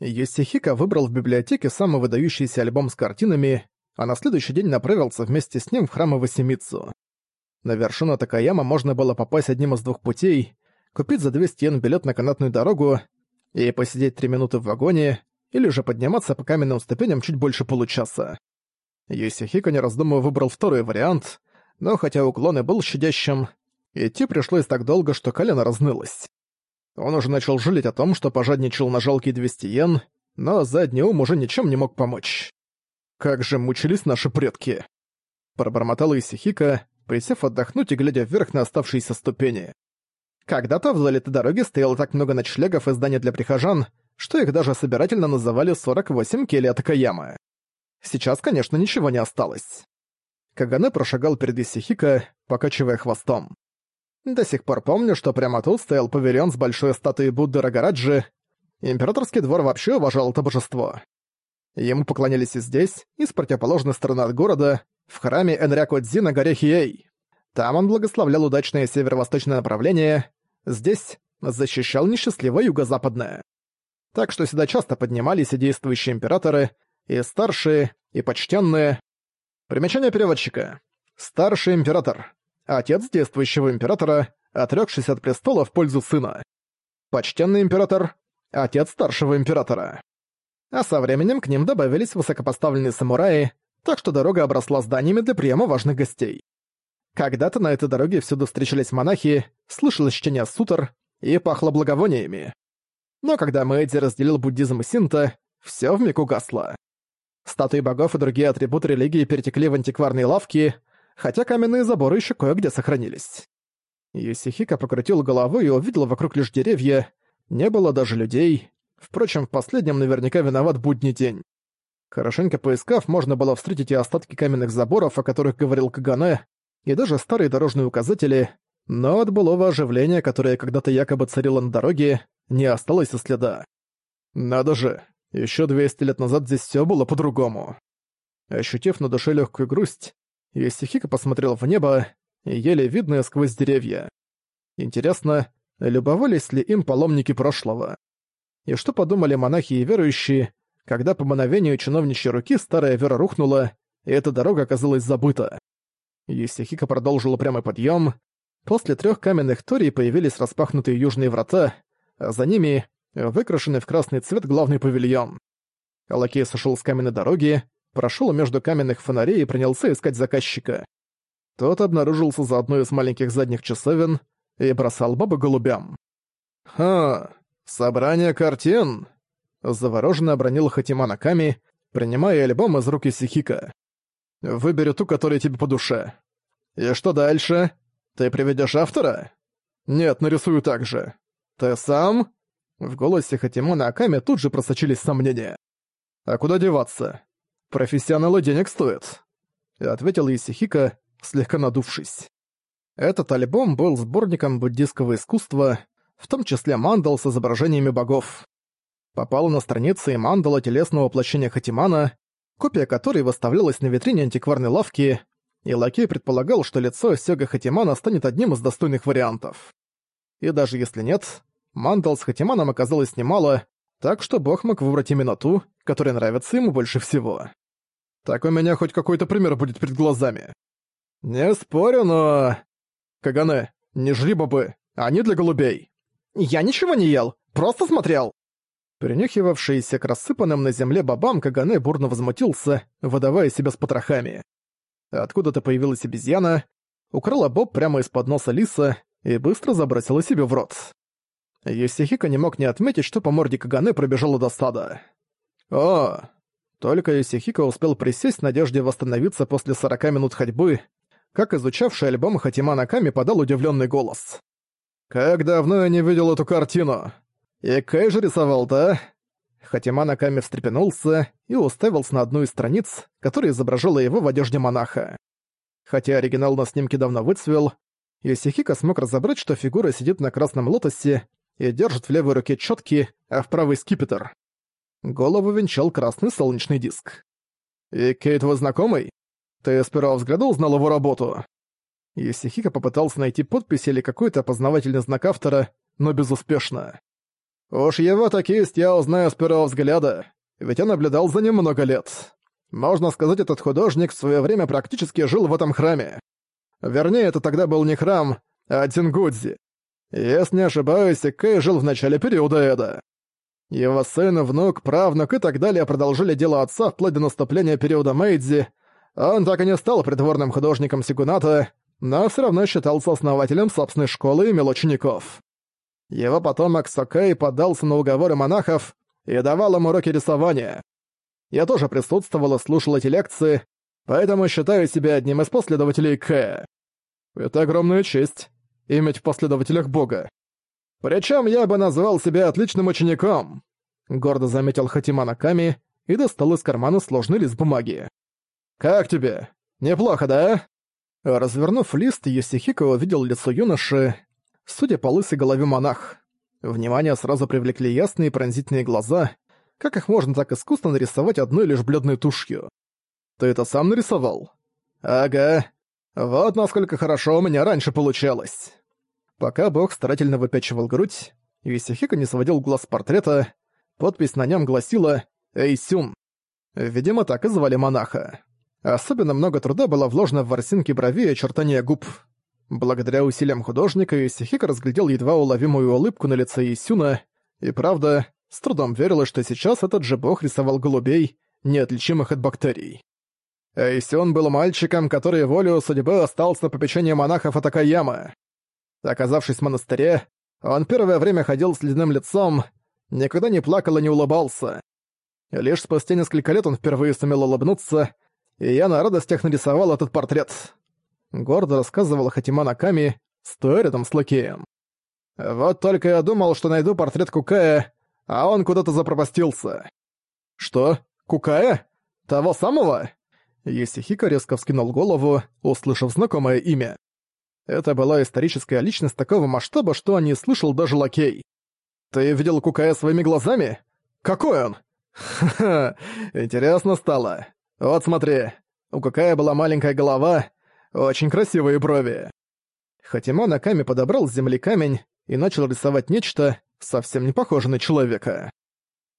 Йосихика выбрал в библиотеке самый выдающийся альбом с картинами, а на следующий день направился вместе с ним в храмовую Семицу. На вершину Такаяма можно было попасть одним из двух путей, купить за 200 йен билет на канатную дорогу и посидеть 3 минуты в вагоне, или же подниматься по каменным ступеням чуть больше получаса. Йосихико, не раздумывая, выбрал второй вариант, но хотя уклон и был щадящим, идти пришлось так долго, что колено разнылось. Он уже начал жалеть о том, что пожадничал на жалкие 200 йен, но за одни ум уже ничем не мог помочь. «Как же мучились наши предки!» Пробормотала Исихика, присев отдохнуть и глядя вверх на оставшиеся ступени. Когда-то в залитой дороге стояло так много ночлегов и зданий для прихожан, что их даже собирательно называли 48 кели Атакаямы. Сейчас, конечно, ничего не осталось. Кагане прошагал перед Исихика, покачивая хвостом. До сих пор помню, что прямо тут стоял павильон с большой статуей Будды Рагараджи. Императорский двор вообще уважал это божество. Ему поклонялись и здесь, и с противоположной стороны от города, в храме Энрякодзи на горе Хиэй. Там он благословлял удачное северо-восточное направление, здесь защищал несчастливое юго-западное. Так что сюда часто поднимались и действующие императоры, и старшие, и почтенные. Примечание переводчика. Старший император отец действующего императора отрёкшись от престола в пользу сына. Почтенный император — отец старшего императора. А со временем к ним добавились высокопоставленные самураи, так что дорога обросла зданиями для приема важных гостей. Когда-то на этой дороге всюду встречались монахи, слышалось чтение сутр и пахло благовониями. Но когда Мэйдзи разделил буддизм и синта, все вмиг угасло. Статуи богов и другие атрибуты религии перетекли в антикварные лавки — хотя каменные заборы еще кое-где сохранились. Есихика покрутил головой и увидел вокруг лишь деревья, не было даже людей. Впрочем, в последнем наверняка виноват будний день. Хорошенько поискав, можно было встретить и остатки каменных заборов, о которых говорил Кагане, и даже старые дорожные указатели, но от былого оживления, которое когда-то якобы царило на дороге, не осталось и следа. Надо же, еще 200 лет назад здесь все было по-другому. Ощутив на душе легкую грусть, Евстихика посмотрел в небо, еле видное сквозь деревья. Интересно, любовались ли им паломники прошлого? И что подумали монахи и верующие, когда по мановению чиновничьей руки старая вера рухнула, и эта дорога оказалась забыта? Евстихика продолжила прямой подъем. После трех каменных торий появились распахнутые южные врата, а за ними выкрашенный в красный цвет главный павильон. Лакей сошел с каменной дороги, прошел между каменных фонарей и принялся искать заказчика. Тот обнаружился за одной из маленьких задних часовен и бросал бабы голубям. «Ха, собрание картин!» Завороженно обронил Хатимана Ками, принимая альбом из руки Сихика. «Выбери ту, которая тебе по душе. И что дальше? Ты приведешь автора?» «Нет, нарисую так же. Ты сам?» В голосе Хатимана Аками тут же просочились сомнения. «А куда деваться? «Профессионалы денег стоят», — ответила Исихика, слегка надувшись. Этот альбом был сборником буддийского искусства, в том числе мандал с изображениями богов. Попала на страницы и мандала телесного воплощения Хатимана, копия которой выставлялась на витрине антикварной лавки, и Лакей предполагал, что лицо Сега Хатимана станет одним из достойных вариантов. И даже если нет, мандал с Хатиманом оказалось немало, так что бог мог выбрать именно ту, которая нравится ему больше всего. Так у меня хоть какой-то пример будет перед глазами. Не спорю, но... Кагане, не жри бобы, они для голубей. Я ничего не ел, просто смотрел. Принюхивавшийся к рассыпанным на земле бобам, Кагане бурно возмутился, выдавая себя с потрохами. Откуда-то появилась обезьяна, украла боб прямо из-под носа лиса и быстро забросила себе в рот. Йосихико не мог не отметить, что по морде Каганы пробежала досада. «О, только Юсихико успел присесть в надежде восстановиться после 40 минут ходьбы, как изучавший альбом Хатима Наками подал удивленный голос. «Как давно я не видел эту картину! И Кэй же рисовал, да?» Хатима Наками встрепенулся и уставился на одну из страниц, которая изображала его в одежде монаха. Хотя оригинал на снимке давно выцвел, Йосихико смог разобрать, что фигура сидит на красном лотосе и держит в левой руке четки, а в правой скипетр. Голову венчал красный солнечный диск. «И Кейт вы знакомый? Ты с первого взгляда узнал его работу?» Есихика попытался найти подпись или какой-то опознавательный знак автора, но безуспешно. «Уж его такист я узнаю с первого взгляда, ведь я наблюдал за ним много лет. Можно сказать, этот художник в свое время практически жил в этом храме. Вернее, это тогда был не храм, а Тингудзи. Если не ошибаюсь, Кэй жил в начале периода Эда. Его сын, внук, правнук и так далее продолжили дело отца вплоть до наступления периода Мэйдзи. Он так и не стал придворным художником Сигуната, но все равно считался основателем собственной школы и имел учеников. Его потомок Сокэй поддался на уговоры монахов и давал им уроки рисования. Я тоже присутствовал и слушал эти лекции, поэтому считаю себя одним из последователей Кэ. Это огромная честь — иметь в последователях Бога. Причем я бы назвал себя отличным учеником», — гордо заметил Хатима Наками и достал из кармана сложный лист бумаги. «Как тебе? Неплохо, да?» Развернув лист, Йосихико увидел лицо юноши, судя по лысой голове монах. Внимание сразу привлекли ясные пронзительные глаза, как их можно так искусно нарисовать одной лишь бледной тушью? Ты это сам нарисовал? Ага. Вот насколько хорошо у меня раньше получалось. Пока Бог старательно выпячивал грудь, Исихико не сводил глаз с портрета, подпись на нем гласила «Эй, Сюн». Видимо, так и звали монаха. Особенно много труда было вложено в ворсинки брови и очертания губ. Благодаря усилиям художника Исихико разглядел едва уловимую улыбку на лице Исюна, и правда, с трудом верила, что сейчас этот же бог рисовал голубей, неотличимых от бактерий. Эйсион был мальчиком, который волю судьбы остался на попечении монахов Фатакаяма. Оказавшись в монастыре, он первое время ходил с ледяным лицом, никогда не плакал и не улыбался. Лишь спустя несколько лет он впервые сумел улыбнуться, и я на радостях нарисовал этот портрет. Гордо рассказывала Хатимана Ками, стоя рядом с Лакеем. Вот только я думал, что найду портрет Кукая, а он куда-то запропастился. Что? Кукая? Того самого? Есихика резко вскинул голову, услышав знакомое имя. Это была историческая личность такого масштаба, что не слышал даже лакей. Ты видел Кукая своими глазами? Какой он? Ха-ха, интересно стало. Вот смотри, у Кукая была маленькая голова, очень красивые брови. Хатима Наками подобрал с земли камень и начал рисовать нечто, совсем не похожее на человека.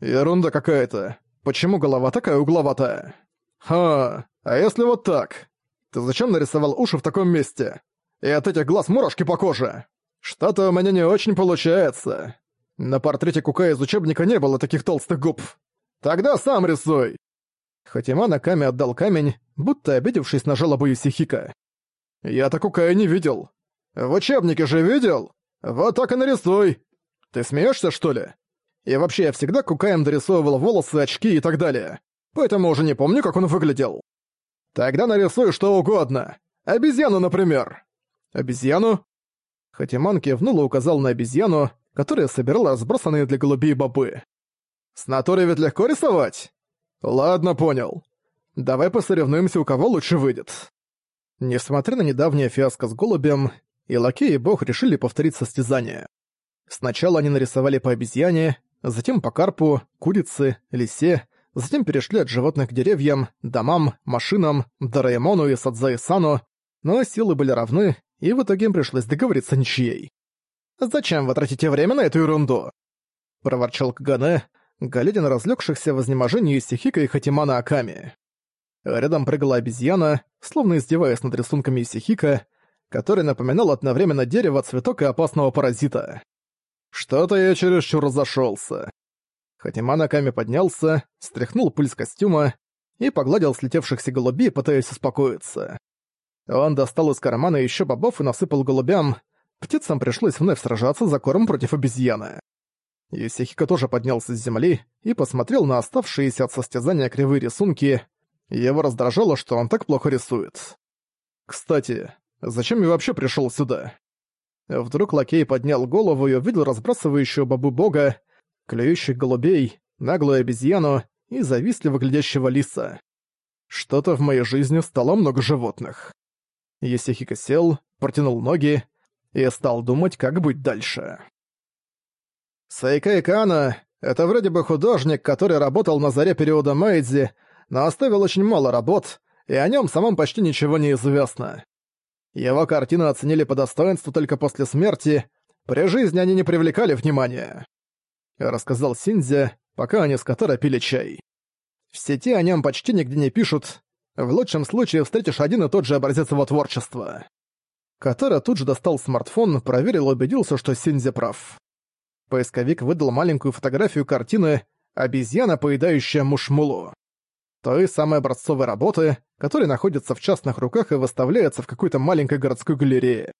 Ерунда какая-то. Почему голова такая угловатая? Ха, а если вот так? Ты зачем нарисовал уши в таком месте? и от этих глаз мурашки по коже. Что-то у меня не очень получается. На портрете Кука из учебника не было таких толстых губ. Тогда сам рисуй!» Хатима Наками отдал камень, будто обидевшись на жалобу Юсихика. «Я-то Кукая не видел. В учебнике же видел? Вот так и нарисуй! Ты смеешься, что ли? И вообще, я всегда Кукаем дорисовывал волосы, очки и так далее. Поэтому уже не помню, как он выглядел. Тогда нарисуй что угодно. Обезьяну, например!» обезьяну?» Хатиман кивнул и указал на обезьяну, которая собирала разбросанные для голубей бобы. «С натурой ведь легко рисовать?» «Ладно, понял. Давай посоревнуемся, у кого лучше выйдет». Несмотря на недавнее фиаско с голубем, и Лакей и Бог решили повторить состязание. Сначала они нарисовали по обезьяне, затем по карпу, курице, лисе, затем перешли от животных к деревьям, домам, машинам, Дораэмону и Садзаисану, но силы были равны, и в итоге им пришлось договориться ничьей. «А «Зачем вы тратите время на эту ерунду?» — проворчал Кагане, глядя на разлёгшихся в изнеможении Исихика и Хатимана Аками. Рядом прыгала обезьяна, словно издеваясь над рисунками Исихика, который напоминал одновременно дерево, цветок и опасного паразита. «Что-то я чересчур разошёлся». Хатимана Аками поднялся, стряхнул пыль с костюма и погладил слетевшихся голубей, пытаясь успокоиться. Он достал из кармана еще бобов и насыпал голубям. Птицам пришлось вновь сражаться за корм против обезьяны. Исихико тоже поднялся с земли и посмотрел на оставшиеся от состязания кривые рисунки. Его раздражало, что он так плохо рисует. «Кстати, зачем я вообще пришел сюда?» Вдруг лакей поднял голову и увидел разбрасывающего бобу бога, клюющих голубей, наглую обезьяну и завистливо глядящего лиса. Что-то в моей жизни стало много животных. Есихика сел, протянул ноги и стал думать, как быть дальше. Сайка Икана — это вроде бы художник, который работал на заре периода Мэйдзи, но оставил очень мало работ, и о нем самом почти ничего не известно. Его картины оценили по достоинству только после смерти, при жизни они не привлекали внимания. Рассказал Синдзе, пока они с Катара пили чай. В сети о нем почти нигде не пишут, в лучшем случае встретишь один и тот же образец его творчества. Катара тут же достал смартфон, проверил и убедился, что Синзи прав. Поисковик выдал маленькую фотографию картины «Обезьяна, поедающая мушмулу». Той самой образцовой работы, которая находится в частных руках и выставляется в какой-то маленькой городской галерее.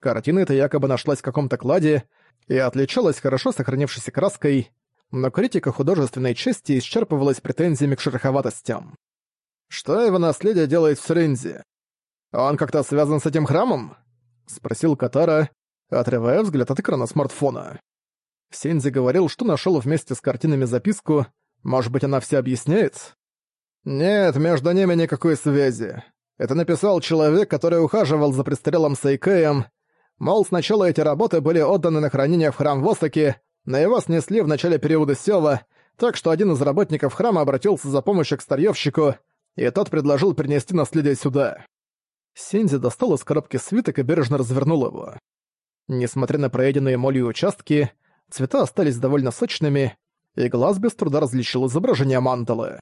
Картина эта якобы нашлась в каком-то кладе и отличалась хорошо сохранившейся краской, но критика художественной чести исчерпывалась претензиями к шероховатостям. Что его наследие делает в Срензе? Он как-то связан с этим храмом? Спросил Катара, отрывая взгляд от экрана смартфона. Сензи говорил, что нашел вместе с картинами записку. Может быть, она все объясняет? Нет, между ними никакой связи. Это написал человек, который ухаживал за престарелым Сайкеем. Мол, сначала эти работы были отданы на хранение в храм Восаки, но его снесли в начале периода Сёва, так что один из работников храма обратился за помощью к старьёвщику, и тот предложил принести наследие сюда. Синзи достал из коробки свиток и бережно развернул его. Несмотря на проеденные молью участки, цвета остались довольно сочными, и глаз без труда различил изображение мандалы.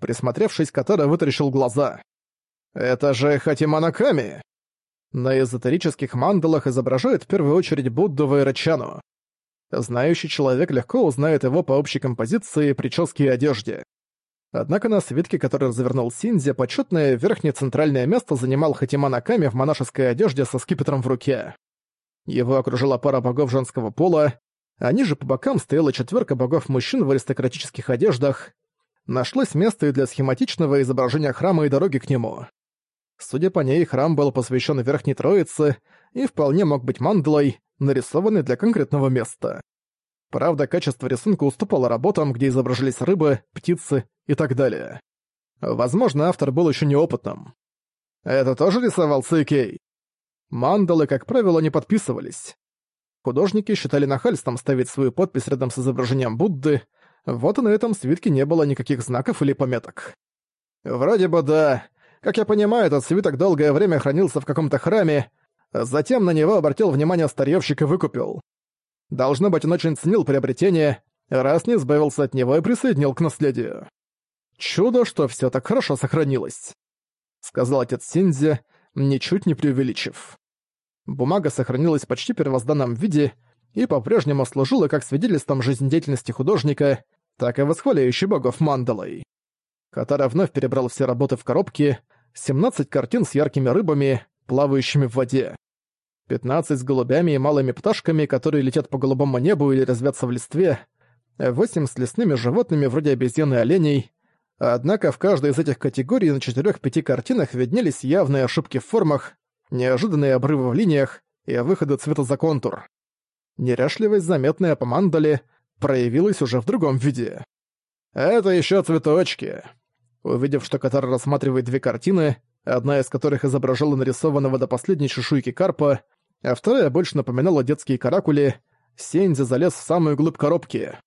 Присмотревшись, Катара вытаращил глаза. «Это же Хатиманаками!» На эзотерических мандалах изображают в первую очередь Будду Вайрачану. Знающий человек легко узнает его по общей композиции, прическе и одежде. Однако на свитке, который завернул Синзи, почетное верхнее центральное место занимал Хатиман Аками в монашеской одежде со скипетром в руке. Его окружила пара богов женского пола, а ниже по бокам стояла четверка богов-мужчин в аристократических одеждах. Нашлось место и для схематичного изображения храма и дороги к нему. Судя по ней, храм был посвящен Верхней Троице и вполне мог быть мандалой, нарисованной для конкретного места. Правда, качество рисунка уступало работам, где изображались рыбы, птицы и так далее. Возможно, автор был еще неопытным. Это тоже рисовал Цикей. Мандалы, как правило, не подписывались. Художники считали нахальством ставить свою подпись рядом с изображением Будды, вот и на этом свитке не было никаких знаков или пометок. Вроде бы да. Как я понимаю, этот свиток долгое время хранился в каком-то храме, затем на него обратил внимание старьёвщик и выкупил. Должно быть, он очень ценил приобретение, а раз не избавился от него и присоединил к наследию. Чудо, что все так хорошо сохранилось, сказал отец Синдзи, ничуть не преувеличив. Бумага сохранилась почти в первозданном виде и по-прежнему служила как свидетельством жизнедеятельности художника, так и восхваляющий богов мандалой. Катара вновь перебрал все работы в коробке, 17 картин с яркими рыбами, плавающими в воде пятнадцать с голубями и малыми пташками, которые летят по голубому небу или резвятся в листве, восемь с лесными животными вроде обезьян и оленей. Однако в каждой из этих категорий на четырех-пяти картинах виднелись явные ошибки в формах, неожиданные обрывы в линиях и выходы цвета за контур. Неряшливость, заметная по мандале, проявилась уже в другом виде. «Это еще цветочки!» Увидев, что Катар рассматривает две картины, одна из которых изображала нарисованного до последней чешуйки карпа, а вторая больше напоминала детские каракули, Сензи залез в самую глубь коробки.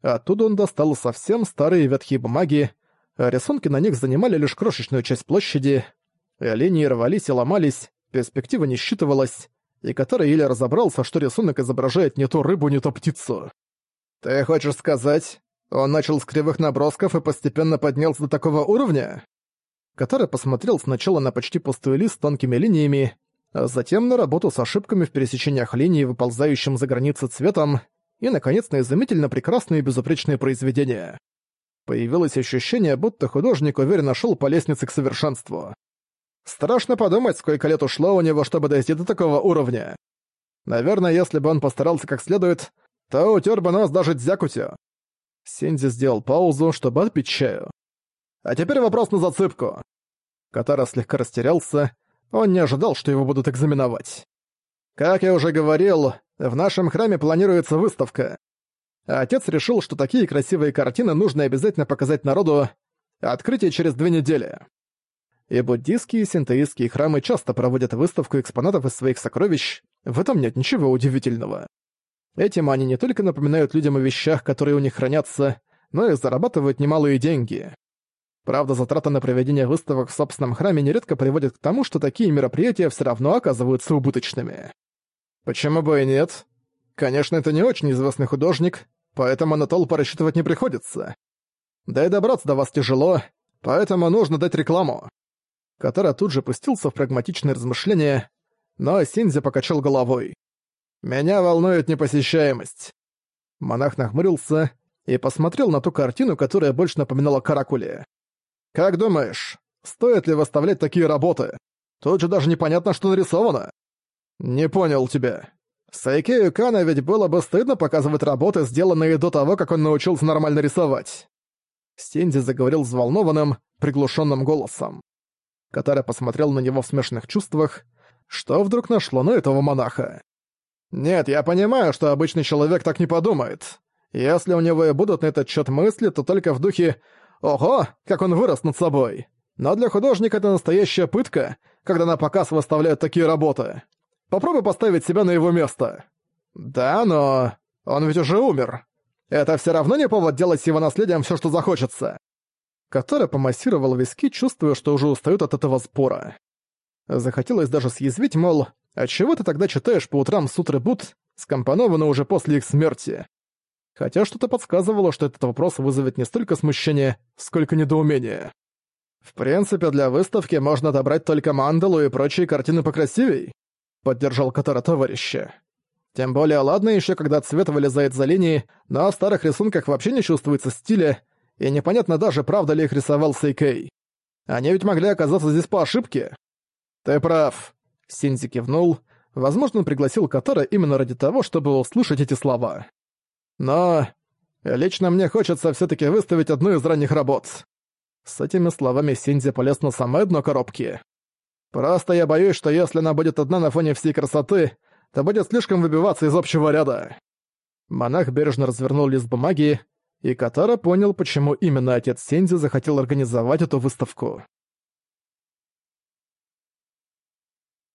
Оттуда он достал совсем старые ветхие бумаги, рисунки на них занимали лишь крошечную часть площади, линии рвались и ломались, перспектива не считывалась, и который еле разобрался, что рисунок изображает не ту рыбу, не ту птицу. «Ты хочешь сказать, он начал с кривых набросков и постепенно поднялся до такого уровня?» Который посмотрел сначала на почти пустой лист с тонкими линиями, Затем на работу с ошибками в пересечениях линий, выползающим за границы цветом, и, наконец, на изумительно прекрасные и безупречные произведения. Появилось ощущение, будто художник уверенно шел по лестнице к совершенству. Страшно подумать, сколько лет ушло у него, чтобы дойти до такого уровня. Наверное, если бы он постарался как следует, то утер бы нас даже дзякутю. Синзи сделал паузу, чтобы отпить чаю. А теперь вопрос на зацепку. Катара слегка растерялся, он не ожидал, что его будут экзаменовать. Как я уже говорил, в нашем храме планируется выставка. А отец решил, что такие красивые картины нужно обязательно показать народу. Открытие через две недели. И буддийские и синтеистские храмы часто проводят выставку экспонатов из своих сокровищ, в этом нет ничего удивительного. Этим они не только напоминают людям о вещах, которые у них хранятся, но и зарабатывают немалые деньги. Правда, затраты на проведение выставок в собственном храме нередко приводят к тому, что такие мероприятия все равно оказываются убыточными. Почему бы и нет? Конечно, это не очень известный художник, поэтому на толпу рассчитывать не приходится. Да и добраться до вас тяжело, поэтому нужно дать рекламу. Которая тут же пустился в прагматичные размышления, но Синзи покачал головой. «Меня волнует непосещаемость». Монах нахмурился и посмотрел на ту картину, которая больше напоминала каракули. Как думаешь, стоит ли выставлять такие работы? Тут же даже непонятно, что нарисовано. Не понял тебя. Сайкею Кана ведь было бы стыдно показывать работы, сделанные до того, как он научился нормально рисовать. Стенди заговорил взволнованным, приглушенным голосом. Катара посмотрел на него в смешанных чувствах, что вдруг нашло на этого монаха. «Нет, я понимаю, что обычный человек так не подумает. Если у него и будут на этот счет мысли, то только в духе Ого, как он вырос над собой! Но для художника это настоящая пытка, когда на показ выставляют такие работы. Попробуй поставить себя на его место. Да, но... Он ведь уже умер. Это все равно не повод делать его наследием все, что захочется. Который помассировал виски, чувствуя, что уже устают от этого спора. Захотелось даже съязвить, мол, «А чего ты тогда читаешь по утрам сутры Бут, скомпонованы уже после их смерти?» хотя что-то подсказывало, что этот вопрос вызовет не столько смущение, сколько недоумение. «В принципе, для выставки можно отобрать только мандалу и прочие картины покрасивей», — поддержал Катара товарища. «Тем более ладно еще, когда цвет вылезает за линии, но в старых рисунках вообще не чувствуется стиля, и непонятно даже, правда ли их рисовал Сейкей. Они ведь могли оказаться здесь по ошибке». «Ты прав», — Синзи кивнул. Возможно, он пригласил Катара именно ради того, чтобы услышать эти слова. Но лично мне хочется все таки выставить одну из ранних работ». С этими словами Синдзи полез на самое дно коробки. «Просто я боюсь, что если она будет одна на фоне всей красоты, то будет слишком выбиваться из общего ряда». Монах бережно развернул лист бумаги, и Катара понял, почему именно отец Синдзи захотел организовать эту выставку.